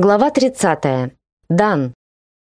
Глава 30. Дан.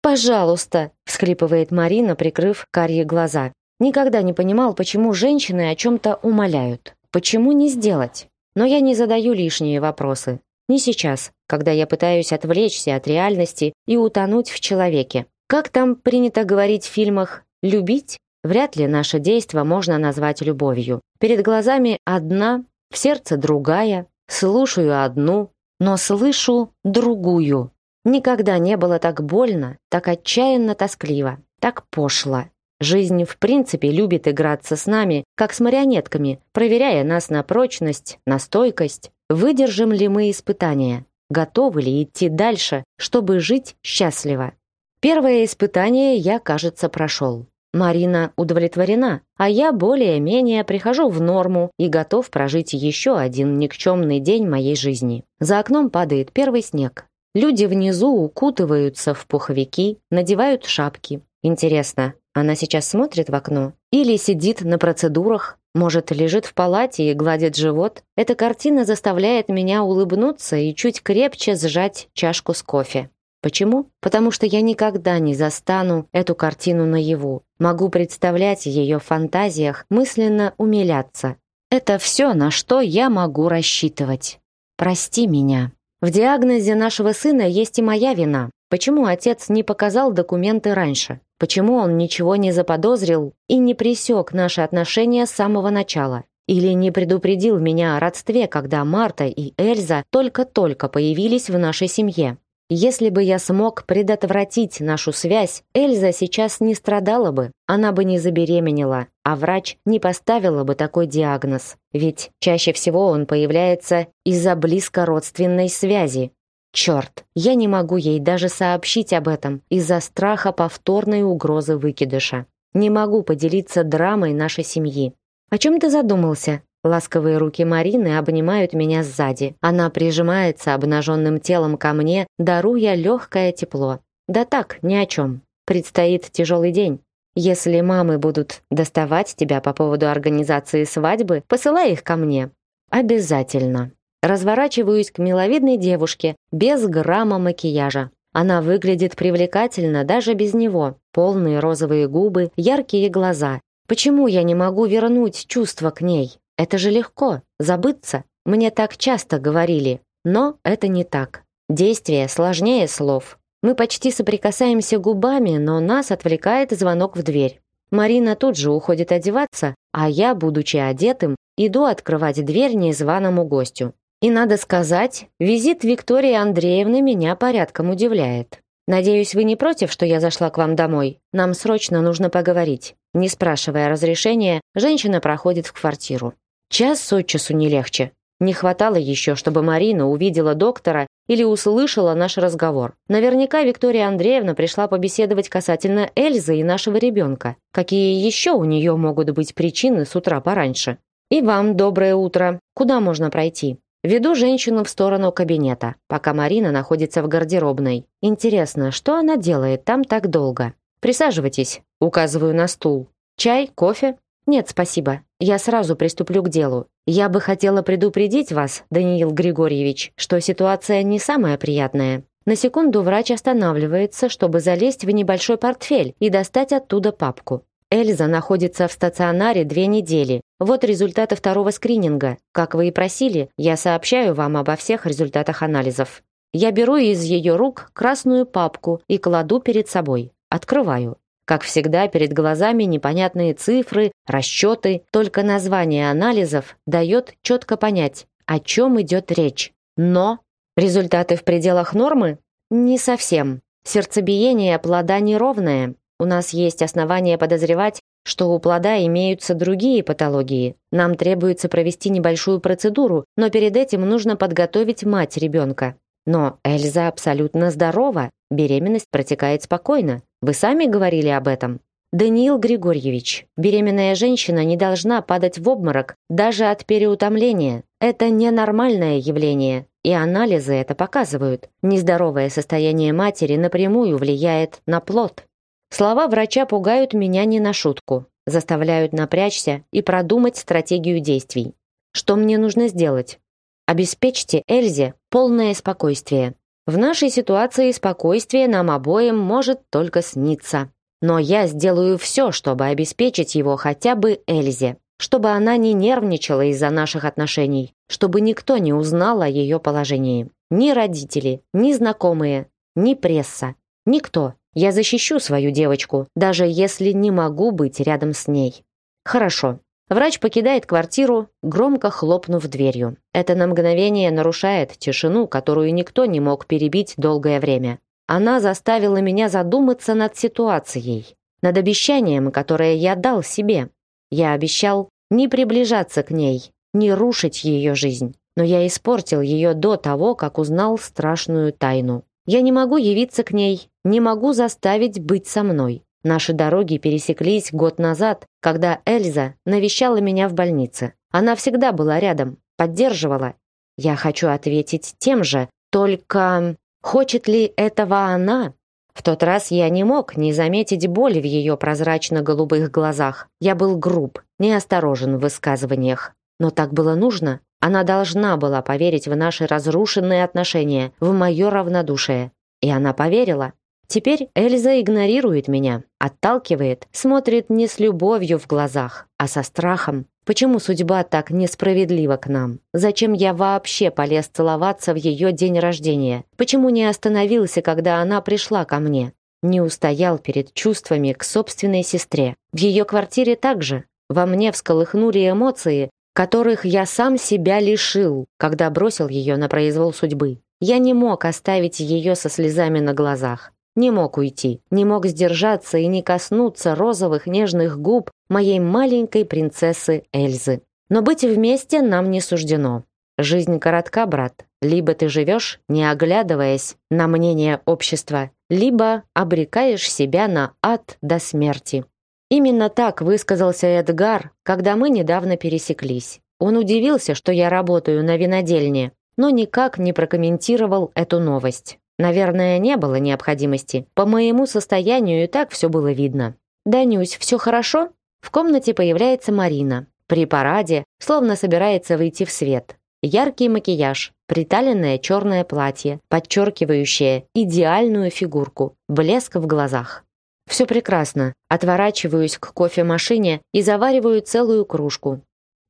«Пожалуйста», — всхлипывает Марина, прикрыв карие глаза. «Никогда не понимал, почему женщины о чем-то умоляют. Почему не сделать? Но я не задаю лишние вопросы. Не сейчас, когда я пытаюсь отвлечься от реальности и утонуть в человеке. Как там принято говорить в фильмах «любить»? Вряд ли наше действо можно назвать любовью. Перед глазами одна, в сердце другая, слушаю одну, но слышу другую. Никогда не было так больно, так отчаянно тоскливо, так пошло. Жизнь в принципе любит играться с нами, как с марионетками, проверяя нас на прочность, на стойкость, выдержим ли мы испытания, готовы ли идти дальше, чтобы жить счастливо. Первое испытание я, кажется, прошел. Марина удовлетворена, а я более-менее прихожу в норму и готов прожить еще один никчемный день моей жизни. За окном падает первый снег. Люди внизу укутываются в пуховики, надевают шапки. Интересно, она сейчас смотрит в окно? Или сидит на процедурах? Может, лежит в палате и гладит живот? Эта картина заставляет меня улыбнуться и чуть крепче сжать чашку с кофе. Почему? Потому что я никогда не застану эту картину наяву. Могу представлять ее в фантазиях, мысленно умиляться. Это все, на что я могу рассчитывать. Прости меня. В диагнозе нашего сына есть и моя вина. Почему отец не показал документы раньше? Почему он ничего не заподозрил и не пресек наши отношения с самого начала? Или не предупредил меня о родстве, когда Марта и Эльза только-только появились в нашей семье? Если бы я смог предотвратить нашу связь, Эльза сейчас не страдала бы, она бы не забеременела, а врач не поставила бы такой диагноз. Ведь чаще всего он появляется из-за близкородственной связи. Черт, я не могу ей даже сообщить об этом из-за страха повторной угрозы выкидыша. Не могу поделиться драмой нашей семьи. «О чем ты задумался?» Ласковые руки Марины обнимают меня сзади. Она прижимается обнаженным телом ко мне, даруя легкое тепло. Да так, ни о чем. Предстоит тяжелый день. Если мамы будут доставать тебя по поводу организации свадьбы, посылай их ко мне. Обязательно. Разворачиваюсь к миловидной девушке без грамма макияжа. Она выглядит привлекательно даже без него. Полные розовые губы, яркие глаза. Почему я не могу вернуть чувства к ней? Это же легко, забыться. Мне так часто говорили. Но это не так. Действие сложнее слов. Мы почти соприкасаемся губами, но нас отвлекает звонок в дверь. Марина тут же уходит одеваться, а я, будучи одетым, иду открывать дверь незваному гостю. И надо сказать, визит Виктории Андреевны меня порядком удивляет. Надеюсь, вы не против, что я зашла к вам домой? Нам срочно нужно поговорить. Не спрашивая разрешения, женщина проходит в квартиру. Час от часу не легче. Не хватало еще, чтобы Марина увидела доктора или услышала наш разговор. Наверняка Виктория Андреевна пришла побеседовать касательно Эльзы и нашего ребенка. Какие еще у нее могут быть причины с утра пораньше? И вам доброе утро. Куда можно пройти? Веду женщину в сторону кабинета, пока Марина находится в гардеробной. Интересно, что она делает там так долго? Присаживайтесь, указываю на стул. Чай, кофе? «Нет, спасибо. Я сразу приступлю к делу. Я бы хотела предупредить вас, Даниил Григорьевич, что ситуация не самая приятная». На секунду врач останавливается, чтобы залезть в небольшой портфель и достать оттуда папку. Эльза находится в стационаре две недели. Вот результаты второго скрининга. Как вы и просили, я сообщаю вам обо всех результатах анализов. Я беру из ее рук красную папку и кладу перед собой. Открываю. Как всегда, перед глазами непонятные цифры, расчеты, только название анализов дает четко понять, о чем идет речь. Но результаты в пределах нормы? Не совсем. Сердцебиение плода неровное. У нас есть основания подозревать, что у плода имеются другие патологии. Нам требуется провести небольшую процедуру, но перед этим нужно подготовить мать ребенка. Но Эльза абсолютно здорова, беременность протекает спокойно. Вы сами говорили об этом. Даниил Григорьевич, беременная женщина не должна падать в обморок даже от переутомления. Это ненормальное явление, и анализы это показывают. Нездоровое состояние матери напрямую влияет на плод. Слова врача пугают меня не на шутку, заставляют напрячься и продумать стратегию действий. Что мне нужно сделать? Обеспечьте Эльзе полное спокойствие. В нашей ситуации спокойствие нам обоим может только сниться. Но я сделаю все, чтобы обеспечить его хотя бы Эльзе, чтобы она не нервничала из-за наших отношений, чтобы никто не узнал о ее положении. Ни родители, ни знакомые, ни пресса, никто. Я защищу свою девочку, даже если не могу быть рядом с ней. Хорошо, Врач покидает квартиру, громко хлопнув дверью. Это на мгновение нарушает тишину, которую никто не мог перебить долгое время. Она заставила меня задуматься над ситуацией, над обещанием, которое я дал себе. Я обещал не приближаться к ней, не рушить ее жизнь. Но я испортил ее до того, как узнал страшную тайну. Я не могу явиться к ней, не могу заставить быть со мной. Наши дороги пересеклись год назад, когда Эльза навещала меня в больнице. Она всегда была рядом, поддерживала. Я хочу ответить тем же, только хочет ли этого она? В тот раз я не мог не заметить боли в ее прозрачно-голубых глазах. Я был груб, неосторожен в высказываниях. Но так было нужно. Она должна была поверить в наши разрушенные отношения, в мое равнодушие. И она поверила. Теперь Эльза игнорирует меня, отталкивает, смотрит не с любовью в глазах, а со страхом. Почему судьба так несправедлива к нам? Зачем я вообще полез целоваться в ее день рождения? Почему не остановился, когда она пришла ко мне? Не устоял перед чувствами к собственной сестре. В ее квартире также. Во мне всколыхнули эмоции, которых я сам себя лишил, когда бросил ее на произвол судьбы. Я не мог оставить ее со слезами на глазах не мог уйти, не мог сдержаться и не коснуться розовых нежных губ моей маленькой принцессы Эльзы. Но быть вместе нам не суждено. Жизнь коротка, брат. Либо ты живешь, не оглядываясь на мнение общества, либо обрекаешь себя на ад до смерти. Именно так высказался Эдгар, когда мы недавно пересеклись. Он удивился, что я работаю на винодельне, но никак не прокомментировал эту новость. Наверное, не было необходимости. По моему состоянию и так все было видно. «Данюсь, все хорошо?» В комнате появляется Марина. При параде, словно собирается выйти в свет. Яркий макияж, приталенное черное платье, подчеркивающее идеальную фигурку, блеск в глазах. Все прекрасно. Отворачиваюсь к кофемашине и завариваю целую кружку.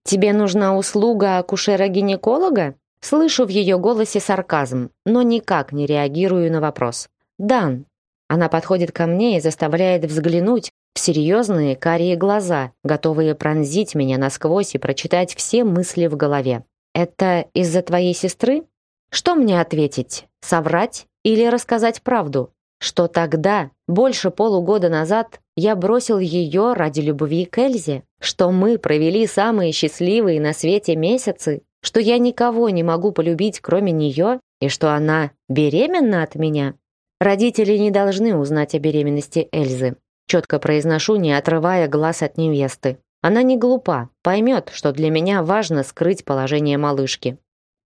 «Тебе нужна услуга акушера-гинеколога?» Слышу в ее голосе сарказм, но никак не реагирую на вопрос. «Дан». Она подходит ко мне и заставляет взглянуть в серьезные карие глаза, готовые пронзить меня насквозь и прочитать все мысли в голове. «Это из-за твоей сестры?» Что мне ответить? Соврать или рассказать правду? Что тогда, больше полугода назад, я бросил ее ради любви к Эльзе? Что мы провели самые счастливые на свете месяцы что я никого не могу полюбить, кроме нее, и что она беременна от меня. Родители не должны узнать о беременности Эльзы. Четко произношу, не отрывая глаз от невесты. Она не глупа, поймет, что для меня важно скрыть положение малышки.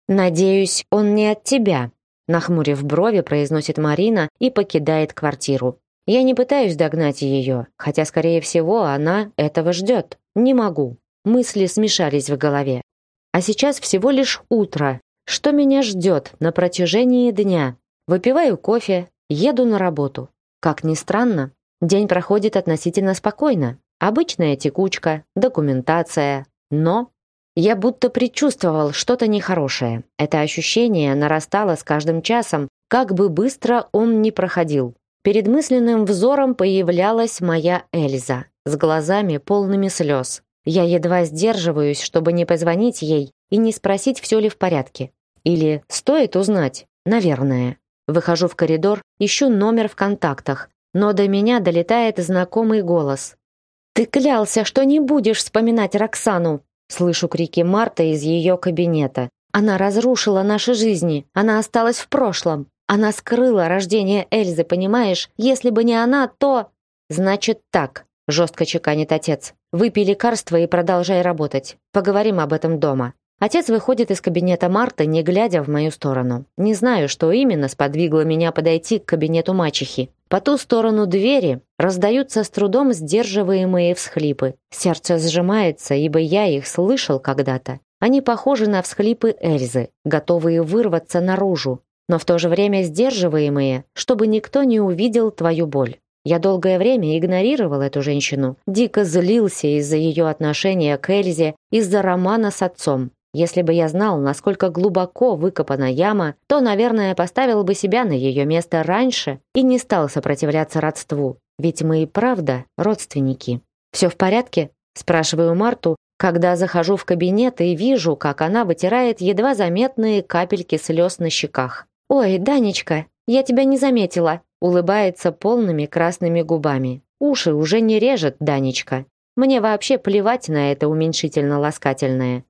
«Надеюсь, он не от тебя», – нахмурив брови, произносит Марина и покидает квартиру. Я не пытаюсь догнать ее, хотя, скорее всего, она этого ждет. Не могу. Мысли смешались в голове. А сейчас всего лишь утро. Что меня ждет на протяжении дня? Выпиваю кофе, еду на работу. Как ни странно, день проходит относительно спокойно. Обычная текучка, документация. Но я будто предчувствовал что-то нехорошее. Это ощущение нарастало с каждым часом, как бы быстро он ни проходил. Перед мысленным взором появлялась моя Эльза с глазами полными слез. Я едва сдерживаюсь, чтобы не позвонить ей и не спросить, все ли в порядке. Или стоит узнать? Наверное. Выхожу в коридор, ищу номер в контактах, но до меня долетает знакомый голос. «Ты клялся, что не будешь вспоминать Роксану!» Слышу крики Марта из ее кабинета. «Она разрушила наши жизни, она осталась в прошлом, она скрыла рождение Эльзы, понимаешь? Если бы не она, то...» «Значит так, — жестко чеканит отец. «Выпей лекарство и продолжай работать. Поговорим об этом дома». Отец выходит из кабинета Марты, не глядя в мою сторону. Не знаю, что именно сподвигло меня подойти к кабинету мачехи. По ту сторону двери раздаются с трудом сдерживаемые всхлипы. Сердце сжимается, ибо я их слышал когда-то. Они похожи на всхлипы Эльзы, готовые вырваться наружу, но в то же время сдерживаемые, чтобы никто не увидел твою боль. Я долгое время игнорировал эту женщину, дико злился из-за ее отношения к Эльзе, из-за романа с отцом. Если бы я знал, насколько глубоко выкопана яма, то, наверное, поставил бы себя на ее место раньше и не стал сопротивляться родству. Ведь мы и правда родственники. «Все в порядке?» – спрашиваю Марту, когда захожу в кабинет и вижу, как она вытирает едва заметные капельки слез на щеках. «Ой, Данечка, я тебя не заметила улыбается полными красными губами. «Уши уже не режет, Данечка. Мне вообще плевать на это уменьшительно-ласкательное.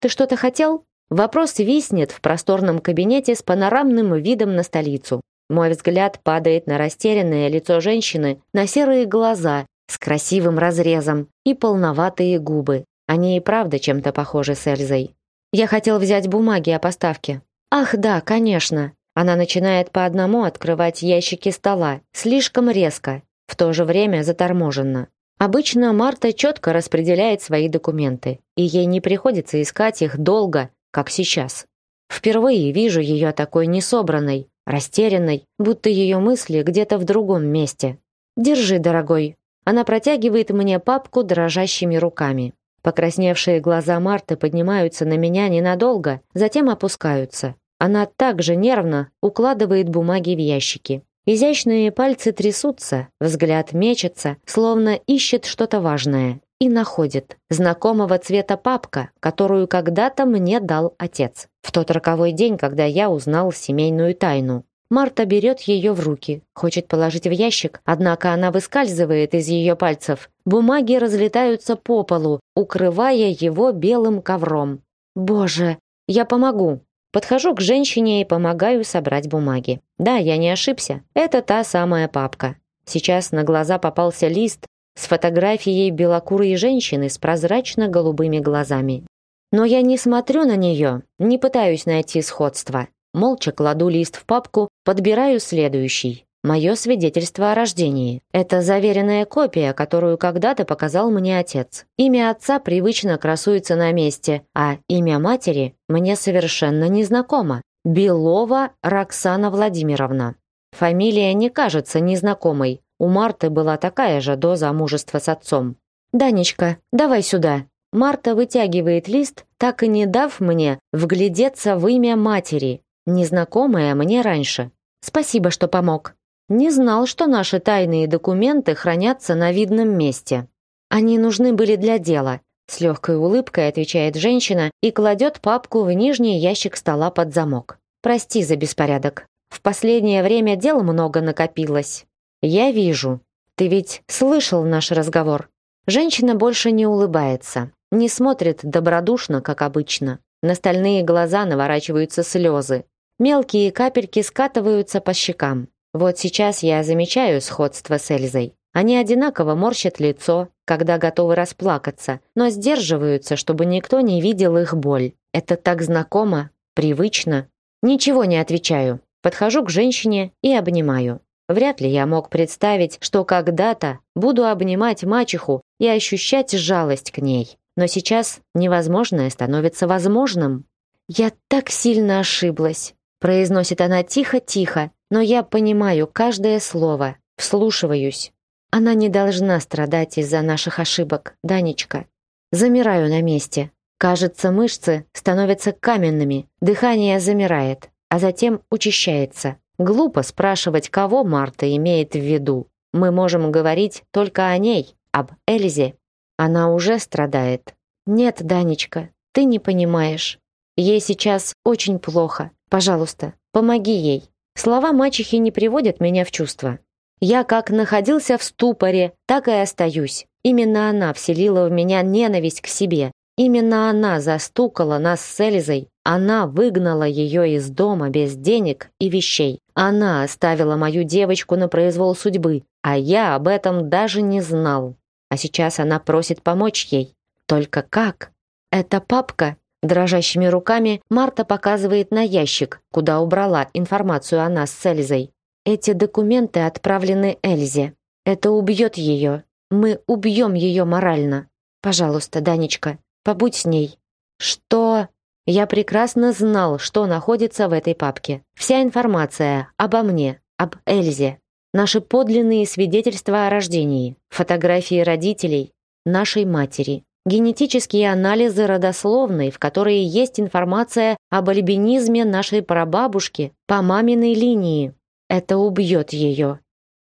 Ты что-то хотел?» Вопрос виснет в просторном кабинете с панорамным видом на столицу. Мой взгляд падает на растерянное лицо женщины, на серые глаза с красивым разрезом и полноватые губы. Они и правда чем-то похожи с Эльзой. Я хотел взять бумаги о поставке. Ах, да, конечно. Она начинает по одному открывать ящики стола, слишком резко, в то же время заторможенно. Обычно Марта четко распределяет свои документы, и ей не приходится искать их долго, как сейчас. Впервые вижу ее такой несобранной, растерянной, будто ее мысли где-то в другом месте. «Держи, дорогой». Она протягивает мне папку дрожащими руками. Покрасневшие глаза Марты поднимаются на меня ненадолго, затем опускаются. Она также нервно укладывает бумаги в ящики. Изящные пальцы трясутся, взгляд мечется, словно ищет что-то важное. И находит знакомого цвета папка, которую когда-то мне дал отец. В тот роковой день, когда я узнал семейную тайну. Марта берет ее в руки, хочет положить в ящик, однако она выскальзывает из ее пальцев. Бумаги разлетаются по полу, укрывая его белым ковром. «Боже, я помогу!» Подхожу к женщине и помогаю собрать бумаги. Да, я не ошибся. Это та самая папка. Сейчас на глаза попался лист с фотографией белокурой женщины с прозрачно-голубыми глазами. Но я не смотрю на нее, не пытаюсь найти сходства. Молча кладу лист в папку, подбираю следующий. Мое свидетельство о рождении. Это заверенная копия, которую когда-то показал мне отец. Имя отца привычно красуется на месте, а имя матери мне совершенно незнакомо. Белова Роксана Владимировна. Фамилия не кажется незнакомой. У Марты была такая же до замужества с отцом. «Данечка, давай сюда». Марта вытягивает лист, так и не дав мне вглядеться в имя матери, незнакомое мне раньше. «Спасибо, что помог». Не знал, что наши тайные документы хранятся на видном месте. Они нужны были для дела. С легкой улыбкой отвечает женщина и кладет папку в нижний ящик стола под замок. Прости за беспорядок. В последнее время дел много накопилось. Я вижу. Ты ведь слышал наш разговор. Женщина больше не улыбается, не смотрит добродушно, как обычно. На стальные глаза наворачиваются слезы. Мелкие капельки скатываются по щекам. Вот сейчас я замечаю сходство с Эльзой. Они одинаково морщат лицо, когда готовы расплакаться, но сдерживаются, чтобы никто не видел их боль. Это так знакомо, привычно. Ничего не отвечаю. Подхожу к женщине и обнимаю. Вряд ли я мог представить, что когда-то буду обнимать мачеху и ощущать жалость к ней. Но сейчас невозможное становится возможным. Я так сильно ошиблась произносит она тихо-тихо, но я понимаю каждое слово, вслушиваюсь. Она не должна страдать из-за наших ошибок, Данечка. Замираю на месте. Кажется, мышцы становятся каменными, дыхание замирает, а затем учащается. Глупо спрашивать, кого Марта имеет в виду. Мы можем говорить только о ней, об Эльзе. Она уже страдает. Нет, Данечка, ты не понимаешь. Ей сейчас очень плохо. Пожалуйста, помоги ей. Слова мачехи не приводят меня в чувство. Я как находился в ступоре, так и остаюсь. Именно она вселила в меня ненависть к себе. Именно она застукала нас с Элизой. Она выгнала ее из дома без денег и вещей. Она оставила мою девочку на произвол судьбы, а я об этом даже не знал. А сейчас она просит помочь ей. Только как? Эта папка Дрожащими руками Марта показывает на ящик, куда убрала информацию о нас с Эльзой. Эти документы отправлены Эльзе. Это убьет ее. Мы убьем ее морально. Пожалуйста, Данечка, побудь с ней. Что? Я прекрасно знал, что находится в этой папке. Вся информация обо мне, об Эльзе, наши подлинные свидетельства о рождении, фотографии родителей, нашей матери генетические анализы родословной, в которой есть информация об альбинизме нашей прабабушки по маминой линии. Это убьет ее.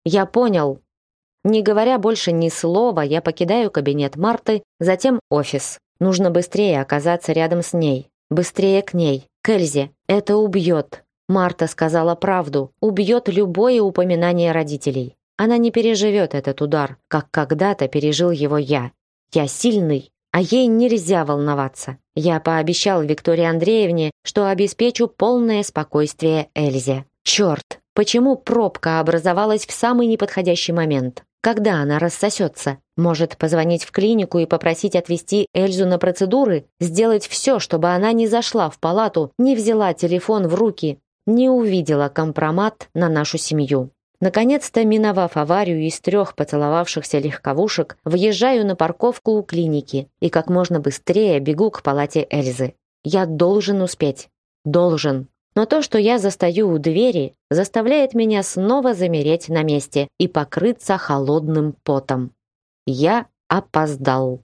Я понял. Не говоря больше ни слова, я покидаю кабинет Марты, затем офис. Нужно быстрее оказаться рядом с ней. Быстрее к ней. К Это убьет. Марта сказала правду. Убьет любое упоминание родителей. Она не переживет этот удар, как когда-то пережил его я. Я сильный, а ей нельзя волноваться. Я пообещал Виктории Андреевне, что обеспечу полное спокойствие Эльзе. Черт, почему пробка образовалась в самый неподходящий момент? Когда она рассосется? Может, позвонить в клинику и попросить отвезти Эльзу на процедуры? Сделать все, чтобы она не зашла в палату, не взяла телефон в руки, не увидела компромат на нашу семью. Наконец-то, миновав аварию из трех поцеловавшихся легковушек, выезжаю на парковку у клиники и как можно быстрее бегу к палате Эльзы. Я должен успеть. Должен. Но то, что я застаю у двери, заставляет меня снова замереть на месте и покрыться холодным потом. Я опоздал.